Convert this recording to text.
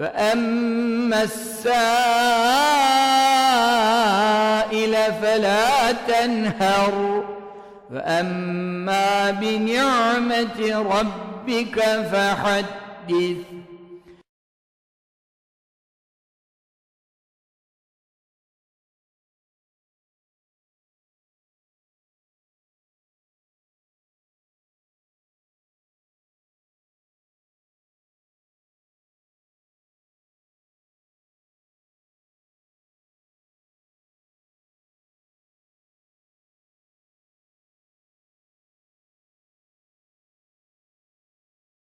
فأما السائل فلا تنهر فأما بنعمة ربك فحدث